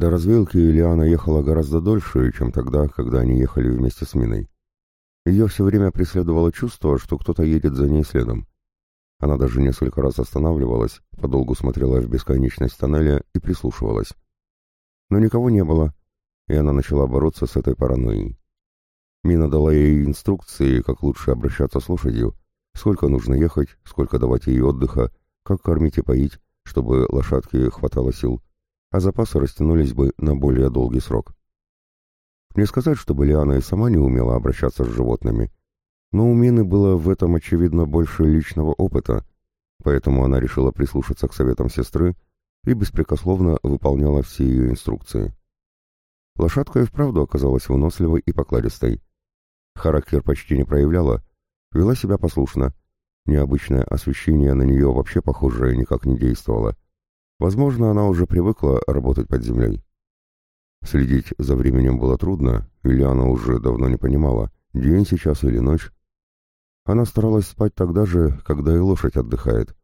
До развилки Ильяна ехала гораздо дольше, чем тогда, когда они ехали вместе с Миной. Ее все время преследовало чувство, что кто-то едет за ней следом. Она даже несколько раз останавливалась, подолгу смотрела в бесконечность тоннеля и прислушивалась. Но никого не было, и она начала бороться с этой паранойей. Мина дала ей инструкции, как лучше обращаться с лошадью, сколько нужно ехать, сколько давать ей отдыха, как кормить и поить, чтобы лошадке хватало сил, а запасы растянулись бы на более долгий срок. Не сказать, чтобы Лиана и сама не умела обращаться с животными, но у Мины было в этом, очевидно, больше личного опыта, поэтому она решила прислушаться к советам сестры и беспрекословно выполняла все ее инструкции. Лошадка и вправду оказалась выносливой и покладистой. Характер почти не проявляла, вела себя послушно. Необычное освещение на нее вообще, похоже, никак не действовало. Возможно, она уже привыкла работать под землей. Следить за временем было трудно, или она уже давно не понимала, день сейчас или ночь. Она старалась спать тогда же, когда и лошадь отдыхает,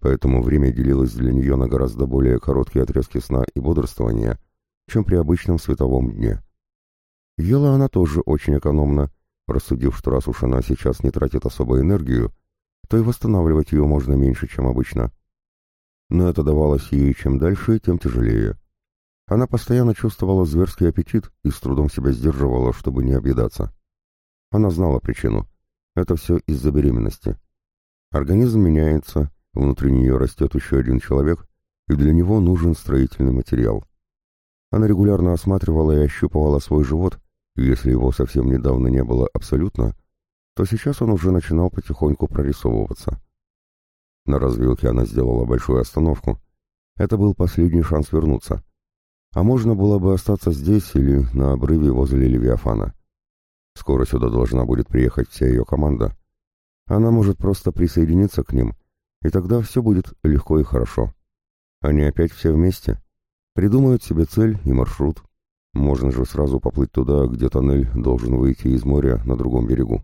поэтому время делилось для нее на гораздо более короткие отрезки сна и бодрствования, чем при обычном световом дне. Ела она тоже очень экономно, рассудив, что раз уж она сейчас не тратит особо энергию, то и восстанавливать ее можно меньше, чем обычно. Но это давалось ей чем дальше, тем тяжелее. Она постоянно чувствовала зверский аппетит и с трудом себя сдерживала, чтобы не объедаться. Она знала причину. Это все из-за беременности. Организм меняется, внутри нее растет еще один человек, и для него нужен строительный материал. Она регулярно осматривала и ощупывала свой живот, и если его совсем недавно не было абсолютно, то сейчас он уже начинал потихоньку прорисовываться. На развилке она сделала большую остановку. Это был последний шанс вернуться. А можно было бы остаться здесь или на обрыве возле Левиафана. Скоро сюда должна будет приехать вся ее команда. Она может просто присоединиться к ним, и тогда все будет легко и хорошо. Они опять все вместе. Придумают себе цель и маршрут. Можно же сразу поплыть туда, где тоннель должен выйти из моря на другом берегу.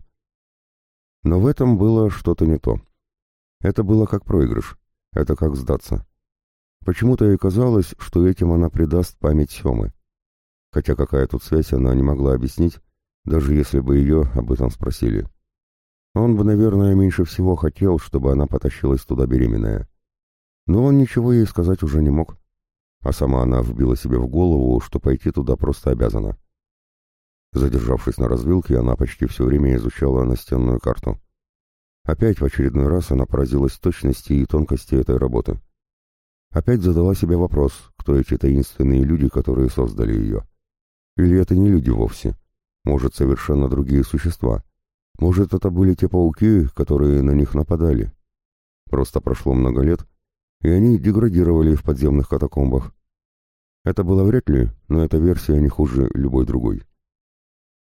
Но в этом было что-то не то. Это было как проигрыш. Это как сдаться. Почему-то ей казалось, что этим она предаст память Семы. Хотя какая тут связь она не могла объяснить, даже если бы ее об этом спросили. Он бы, наверное, меньше всего хотел, чтобы она потащилась туда беременная. Но он ничего ей сказать уже не мог. А сама она вбила себе в голову, что пойти туда просто обязана. Задержавшись на развилке, она почти все время изучала настенную карту. Опять в очередной раз она поразилась точности и тонкости этой работы. Опять задала себе вопрос, кто эти таинственные люди, которые создали ее. Или это не люди вовсе? Может, совершенно другие существа? Может, это были те пауки, которые на них нападали? Просто прошло много лет, и они деградировали в подземных катакомбах. Это было вряд ли, но эта версия не хуже любой другой.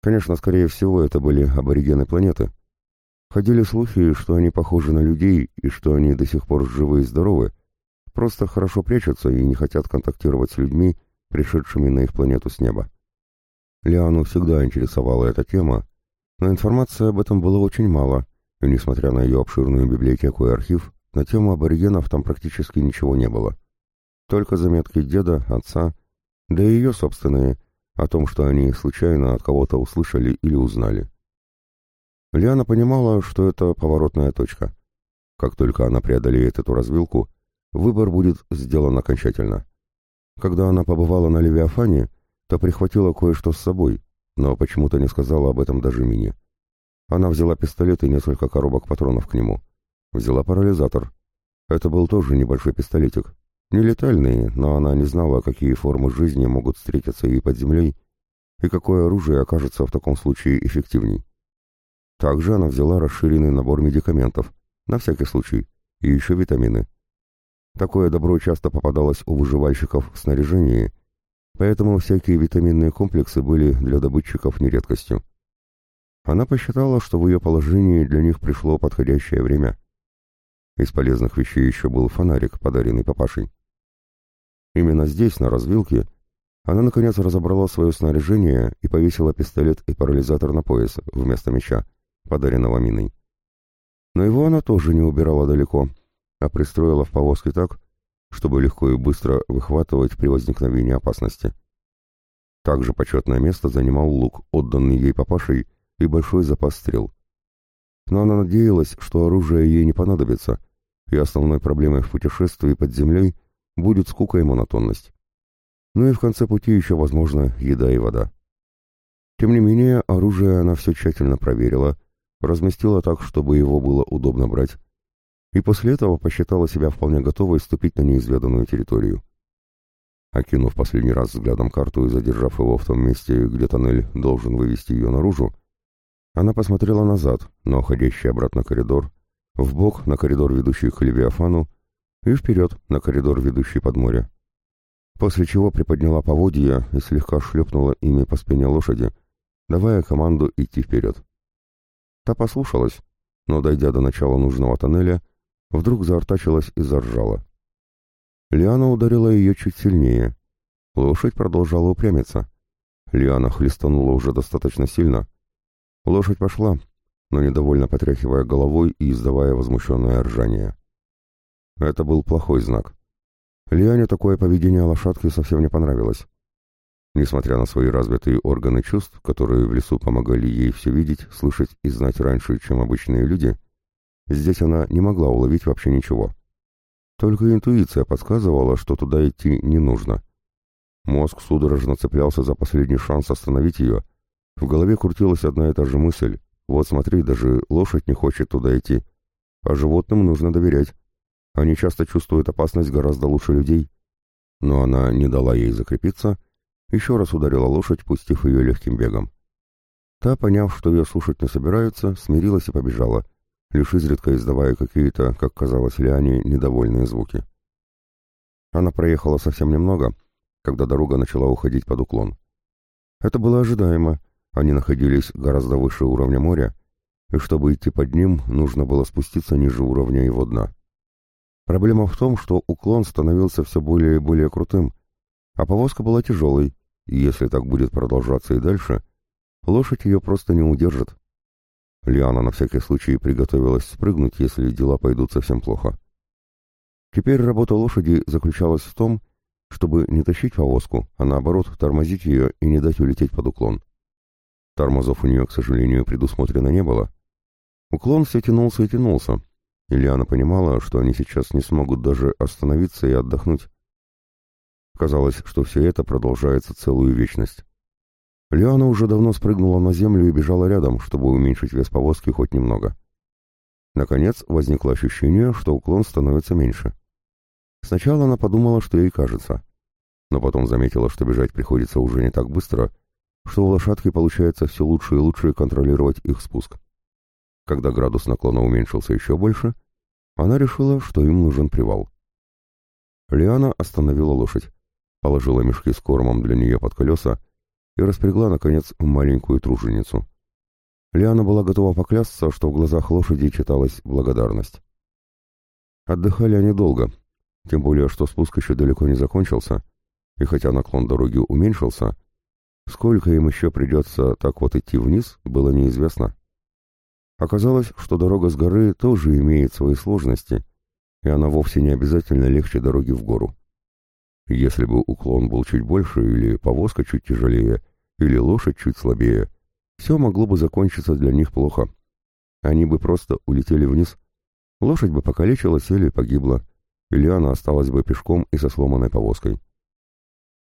Конечно, скорее всего, это были аборигены планеты. Ходили слухи, что они похожи на людей и что они до сих пор живы и здоровы, просто хорошо прячутся и не хотят контактировать с людьми, пришедшими на их планету с неба. Лиану всегда интересовала эта тема, но информации об этом было очень мало, и несмотря на ее обширную библиотеку и архив, на тему аборигенов там практически ничего не было. Только заметки деда, отца, да и ее собственные, о том, что они случайно от кого-то услышали или узнали. Лиана понимала, что это поворотная точка. Как только она преодолеет эту развилку, выбор будет сделан окончательно. Когда она побывала на Левиафане, то прихватила кое-что с собой, но почему-то не сказала об этом даже Мине. Она взяла пистолет и несколько коробок патронов к нему. Взяла парализатор. Это был тоже небольшой пистолетик. Не летальный, но она не знала, какие формы жизни могут встретиться ей под землей, и какое оружие окажется в таком случае эффективней. Также она взяла расширенный набор медикаментов, на всякий случай, и еще витамины. Такое добро часто попадалось у выживальщиков в снаряжении, поэтому всякие витаминные комплексы были для добытчиков нередкостью. Она посчитала, что в ее положении для них пришло подходящее время. Из полезных вещей еще был фонарик, подаренный папашей. Именно здесь, на развилке, она наконец разобрала свое снаряжение и повесила пистолет и парализатор на пояс вместо меча, подаренного миной. Но его она тоже не убирала далеко, а пристроила в повозке так, чтобы легко и быстро выхватывать при возникновении опасности. Также почетное место занимал лук, отданный ей папашей, и большой запас стрел. Но она надеялась, что оружие ей не понадобится, и основной проблемой в путешествии под землей будет скука и монотонность. Ну и в конце пути еще, возможно, еда и вода. Тем не менее, оружие она все тщательно проверила, разместила так, чтобы его было удобно брать, и после этого посчитала себя вполне готовой ступить на неизведанную территорию. Окинув последний раз взглядом карту и задержав его в том месте, где тоннель должен вывести ее наружу, она посмотрела назад, на уходящий обратно коридор, в бок на коридор, ведущий к Левиафану, и вперед на коридор, ведущий под море. После чего приподняла поводья и слегка шлепнула ими по спине лошади, давая команду идти вперед. Та послушалась, но, дойдя до начала нужного тоннеля, вдруг заортачилась и заржала. Лиана ударила ее чуть сильнее. Лошадь продолжала упрямиться. Лиана хлестанула уже достаточно сильно. Лошадь пошла, но недовольно потряхивая головой и издавая возмущенное ржание. Это был плохой знак. Лиане такое поведение лошадки совсем не понравилось. Несмотря на свои развитые органы чувств, которые в лесу помогали ей все видеть, слышать и знать раньше, чем обычные люди, здесь она не могла уловить вообще ничего. Только интуиция подсказывала, что туда идти не нужно. Мозг судорожно цеплялся за последний шанс остановить ее. В голове крутилась одна и та же мысль. Вот смотри, даже лошадь не хочет туда идти. А животным нужно доверять. Они часто чувствуют опасность гораздо лучше людей. Но она не дала ей закрепиться, еще раз ударила лошадь, пустив ее легким бегом. Та, поняв, что ее слушать не собираются, смирилась и побежала — лишь изредка издавая какие-то, как казалось Лиане, недовольные звуки. Она проехала совсем немного, когда дорога начала уходить под уклон. Это было ожидаемо, они находились гораздо выше уровня моря, и чтобы идти под ним, нужно было спуститься ниже уровня его дна. Проблема в том, что уклон становился все более и более крутым, а повозка была тяжелой, если так будет продолжаться и дальше, лошадь ее просто не удержит. Лиана на всякий случай приготовилась спрыгнуть, если дела пойдут совсем плохо. Теперь работа лошади заключалась в том, чтобы не тащить повозку, а наоборот тормозить ее и не дать улететь под уклон. Тормозов у нее, к сожалению, предусмотрено не было. Уклон все тянулся и тянулся, и Лиана понимала, что они сейчас не смогут даже остановиться и отдохнуть. Казалось, что все это продолжается целую вечность. Лиана уже давно спрыгнула на землю и бежала рядом, чтобы уменьшить вес повозки хоть немного. Наконец возникло ощущение, что уклон становится меньше. Сначала она подумала, что ей кажется, но потом заметила, что бежать приходится уже не так быстро, что у лошадки получается все лучше и лучше контролировать их спуск. Когда градус наклона уменьшился еще больше, она решила, что им нужен привал. Лиана остановила лошадь, положила мешки с кормом для нее под колеса и распрягла, наконец, маленькую труженицу. Лиана была готова поклясться, что в глазах лошади читалась благодарность. Отдыхали они долго, тем более, что спуск еще далеко не закончился, и хотя наклон дороги уменьшился, сколько им еще придется так вот идти вниз, было неизвестно. Оказалось, что дорога с горы тоже имеет свои сложности, и она вовсе не обязательно легче дороги в гору. Если бы уклон был чуть больше, или повозка чуть тяжелее, или лошадь чуть слабее, все могло бы закончиться для них плохо. Они бы просто улетели вниз. Лошадь бы покалечилась или погибла, или она осталась бы пешком и со сломанной повозкой.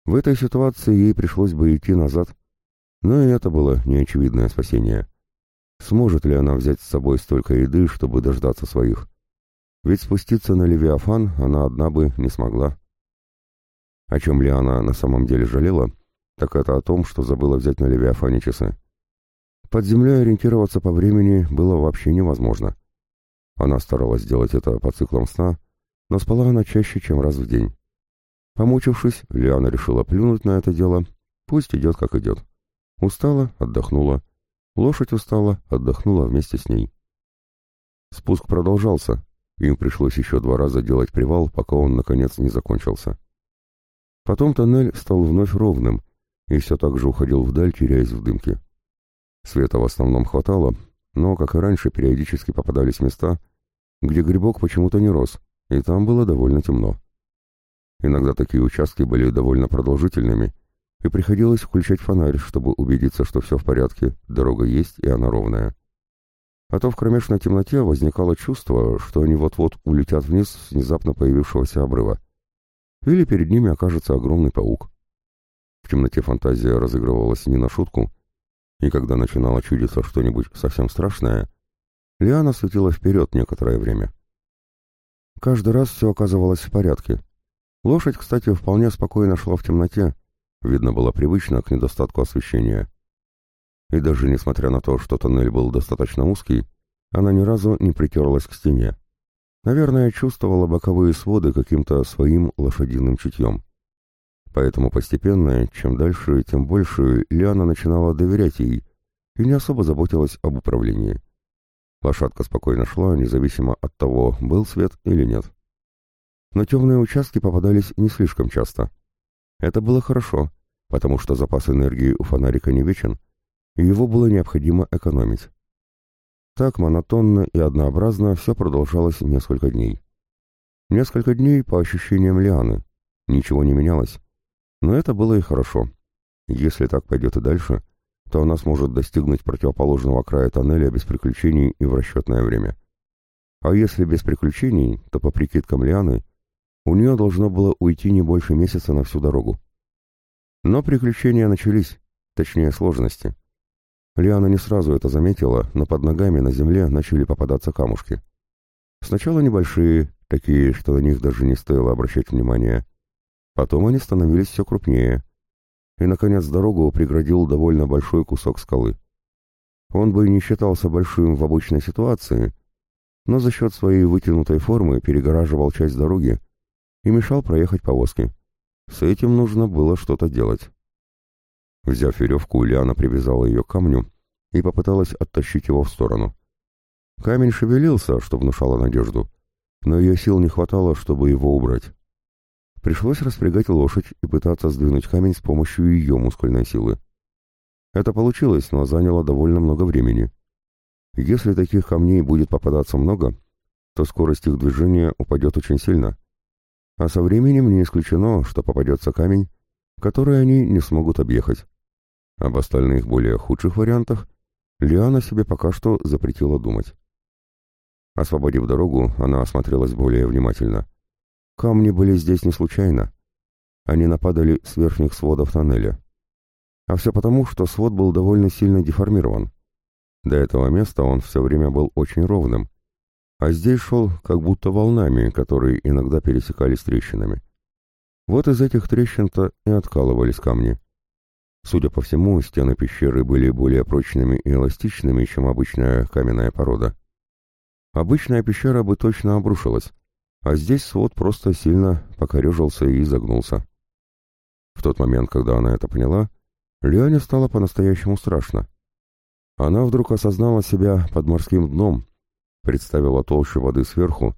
В этой ситуации ей пришлось бы идти назад, но и это было неочевидное спасение. Сможет ли она взять с собой столько еды, чтобы дождаться своих? Ведь спуститься на Левиафан она одна бы не смогла. О чем ли она на самом деле жалела, так это о том, что забыла взять на Левиафане часы. Под землей ориентироваться по времени было вообще невозможно. Она старалась сделать это по циклам сна, но спала она чаще, чем раз в день. Помучившись, Лиана решила плюнуть на это дело, пусть идет как идет. Устала, отдохнула. Лошадь устала, отдохнула вместе с ней. Спуск продолжался, им пришлось еще два раза делать привал, пока он, наконец, не закончился. Потом тоннель стал вновь ровным и все так же уходил вдаль, теряясь в дымке. Света в основном хватало, но, как и раньше, периодически попадались места, где грибок почему-то не рос, и там было довольно темно. Иногда такие участки были довольно продолжительными, и приходилось включать фонарь, чтобы убедиться, что все в порядке, дорога есть и она ровная. А то в кромешной темноте возникало чувство, что они вот-вот улетят вниз с внезапно появившегося обрыва. Или перед ними окажется огромный паук. В темноте фантазия разыгрывалась не на шутку, и когда начинало чудиться что-нибудь совсем страшное, Лиана светила вперед некоторое время. Каждый раз все оказывалось в порядке. Лошадь, кстати, вполне спокойно шла в темноте, видно было привычно к недостатку освещения. И даже несмотря на то, что тоннель был достаточно узкий, она ни разу не притерлась к стене. Наверное, чувствовала боковые своды каким-то своим лошадиным чутьем. Поэтому постепенно, чем дальше, тем больше Лиана начинала доверять ей и не особо заботилась об управлении. Лошадка спокойно шла, независимо от того, был свет или нет. Но темные участки попадались не слишком часто. Это было хорошо, потому что запас энергии у фонарика не вечен, и его было необходимо экономить. Так монотонно и однообразно все продолжалось несколько дней. Несколько дней по ощущениям Лианы. Ничего не менялось. Но это было и хорошо. Если так пойдет и дальше, то она сможет достигнуть противоположного края тоннеля без приключений и в расчетное время. А если без приключений, то по прикидкам Лианы, у нее должно было уйти не больше месяца на всю дорогу. Но приключения начались, точнее сложности. Лиана не сразу это заметила, но под ногами на земле начали попадаться камушки. Сначала небольшие, такие, что на них даже не стоило обращать внимания. Потом они становились все крупнее. И, наконец, дорогу преградил довольно большой кусок скалы. Он бы не считался большим в обычной ситуации, но за счет своей вытянутой формы перегораживал часть дороги и мешал проехать повозки. С этим нужно было что-то делать. Взяв веревку, Лиана привязала ее к камню и попыталась оттащить его в сторону. Камень шевелился, что внушало надежду, но ее сил не хватало, чтобы его убрать. Пришлось распрягать лошадь и пытаться сдвинуть камень с помощью ее мускульной силы. Это получилось, но заняло довольно много времени. Если таких камней будет попадаться много, то скорость их движения упадет очень сильно. А со временем не исключено, что попадется камень, который они не смогут объехать. Об остальных более худших вариантах Лиана себе пока что запретила думать. Освободив дорогу, она осмотрелась более внимательно. Камни были здесь не случайно. Они нападали с верхних сводов тоннеля. А все потому, что свод был довольно сильно деформирован. До этого места он все время был очень ровным, а здесь шел как будто волнами, которые иногда пересекались трещинами. Вот из этих трещин-то и откалывались камни. Судя по всему, стены пещеры были более прочными и эластичными, чем обычная каменная порода. Обычная пещера бы точно обрушилась, а здесь свод просто сильно покорежился и изогнулся. В тот момент, когда она это поняла, Лиане стало по-настоящему страшно. Она вдруг осознала себя под морским дном, представила толщу воды сверху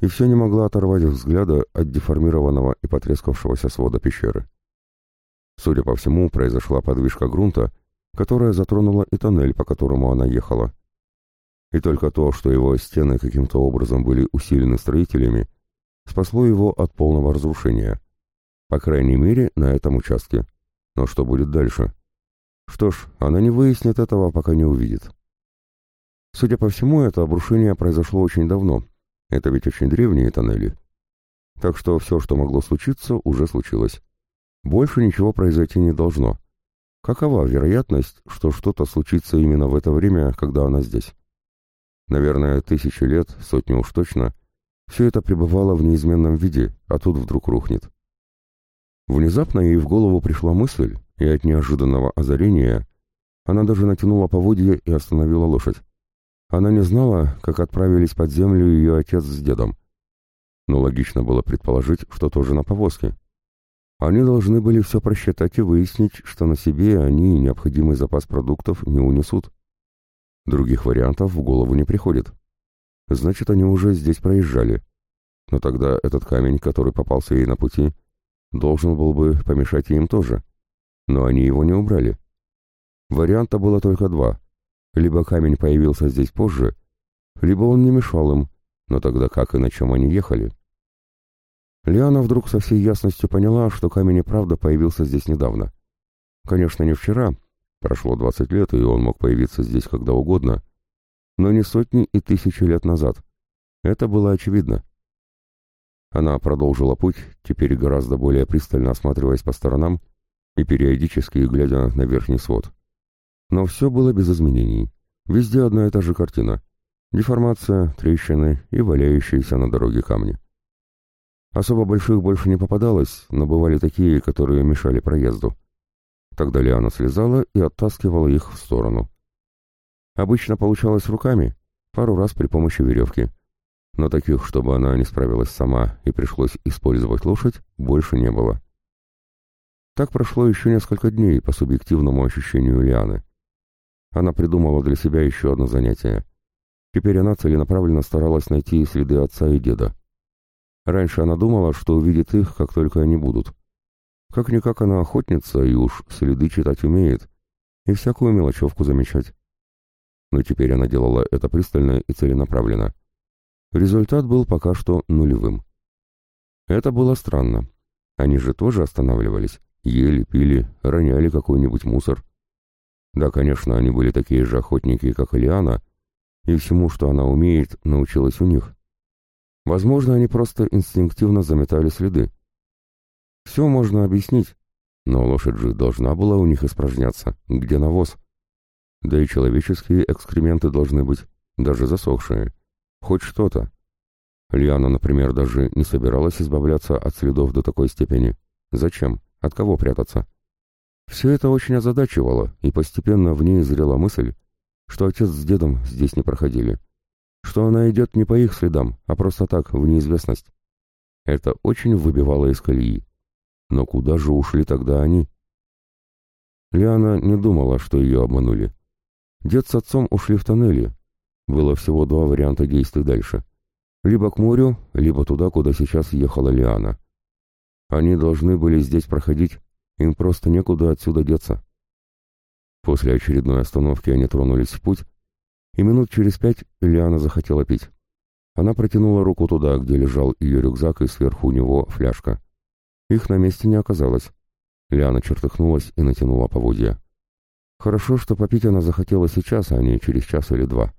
и все не могла оторвать взгляда от деформированного и потрескавшегося свода пещеры. Судя по всему, произошла подвижка грунта, которая затронула и тоннель, по которому она ехала. И только то, что его стены каким-то образом были усилены строителями, спасло его от полного разрушения. По крайней мере, на этом участке. Но что будет дальше? Что ж, она не выяснит этого, пока не увидит. Судя по всему, это обрушение произошло очень давно. Это ведь очень древние тоннели. Так что все, что могло случиться, уже случилось. Больше ничего произойти не должно. Какова вероятность, что что-то случится именно в это время, когда она здесь? Наверное, тысячи лет, сотни уж точно, все это пребывало в неизменном виде, а тут вдруг рухнет. Внезапно ей в голову пришла мысль, и от неожиданного озарения она даже натянула поводья и остановила лошадь. Она не знала, как отправились под землю ее отец с дедом. Но логично было предположить, что тоже на повозке. Они должны были все просчитать и выяснить, что на себе они необходимый запас продуктов не унесут. Других вариантов в голову не приходит. Значит, они уже здесь проезжали. Но тогда этот камень, который попался ей на пути, должен был бы помешать им тоже. Но они его не убрали. Варианта было только два. Либо камень появился здесь позже, либо он не мешал им, но тогда как и на чем они ехали? Лиана вдруг со всей ясностью поняла, что камень и правда появился здесь недавно. Конечно, не вчера, прошло 20 лет, и он мог появиться здесь когда угодно, но не сотни и тысячи лет назад. Это было очевидно. Она продолжила путь, теперь гораздо более пристально осматриваясь по сторонам и периодически глядя на верхний свод. Но все было без изменений. Везде одна и та же картина. Деформация, трещины и валяющиеся на дороге камни. Особо больших больше не попадалось, но бывали такие, которые мешали проезду. Тогда Лиана слезала и оттаскивала их в сторону. Обычно получалось руками, пару раз при помощи веревки. Но таких, чтобы она не справилась сама и пришлось использовать лошадь, больше не было. Так прошло еще несколько дней по субъективному ощущению Лианы. Она придумала для себя еще одно занятие. Теперь она целенаправленно старалась найти следы отца и деда. Раньше она думала, что увидит их, как только они будут. Как-никак она охотница и уж следы читать умеет, и всякую мелочевку замечать. Но теперь она делала это пристально и целенаправленно. Результат был пока что нулевым. Это было странно. Они же тоже останавливались, ели, пили, роняли какой-нибудь мусор. Да, конечно, они были такие же охотники, как Ильяна, и всему, что она умеет, научилась у них. Возможно, они просто инстинктивно заметали следы. Все можно объяснить, но лошадь же должна была у них испражняться. Где навоз? Да и человеческие экскременты должны быть, даже засохшие. Хоть что-то. Лиана, например, даже не собиралась избавляться от следов до такой степени. Зачем? От кого прятаться? Все это очень озадачивало, и постепенно в ней зрела мысль, что отец с дедом здесь не проходили, что она идет не по их следам, а просто так, в неизвестность. Это очень выбивало из колеи. Но куда же ушли тогда они? Лиана не думала, что ее обманули. Дед с отцом ушли в тоннели. Было всего два варианта действий дальше. Либо к морю, либо туда, куда сейчас ехала Лиана. Они должны были здесь проходить им просто некуда отсюда деться. После очередной остановки они тронулись в путь, и минут через пять Лиана захотела пить. Она протянула руку туда, где лежал ее рюкзак, и сверху у него фляжка. Их на месте не оказалось. Лиана чертыхнулась и натянула поводья. Хорошо, что попить она захотела сейчас, а не через час или два.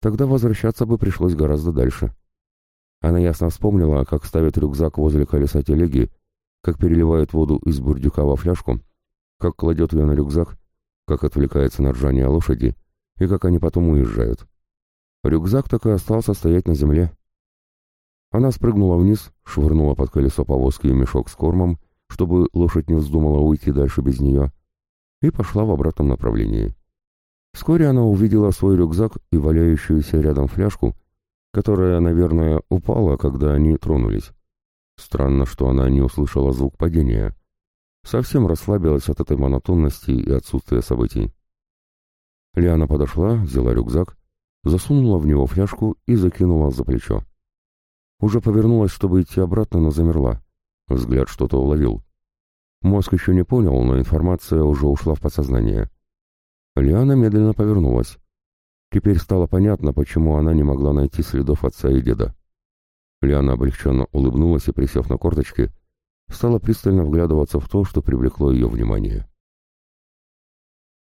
Тогда возвращаться бы пришлось гораздо дальше. Она ясно вспомнила, как ставят рюкзак возле колеса телеги как переливает воду из бурдюка во фляжку, как кладет ее на рюкзак, как отвлекается на ржание лошади и как они потом уезжают. Рюкзак так и остался стоять на земле. Она спрыгнула вниз, швырнула под колесо повозки мешок с кормом, чтобы лошадь не вздумала уйти дальше без нее, и пошла в обратном направлении. Вскоре она увидела свой рюкзак и валяющуюся рядом фляжку, которая, наверное, упала, когда они тронулись. Странно, что она не услышала звук падения. Совсем расслабилась от этой монотонности и отсутствия событий. Лиана подошла, взяла рюкзак, засунула в него фляжку и закинула за плечо. Уже повернулась, чтобы идти обратно, но замерла. Взгляд что-то уловил. Мозг еще не понял, но информация уже ушла в подсознание. Лиана медленно повернулась. Теперь стало понятно, почему она не могла найти следов отца и деда. Лиана облегченно улыбнулась и, присев на корточки, стала пристально вглядываться в то, что привлекло ее внимание.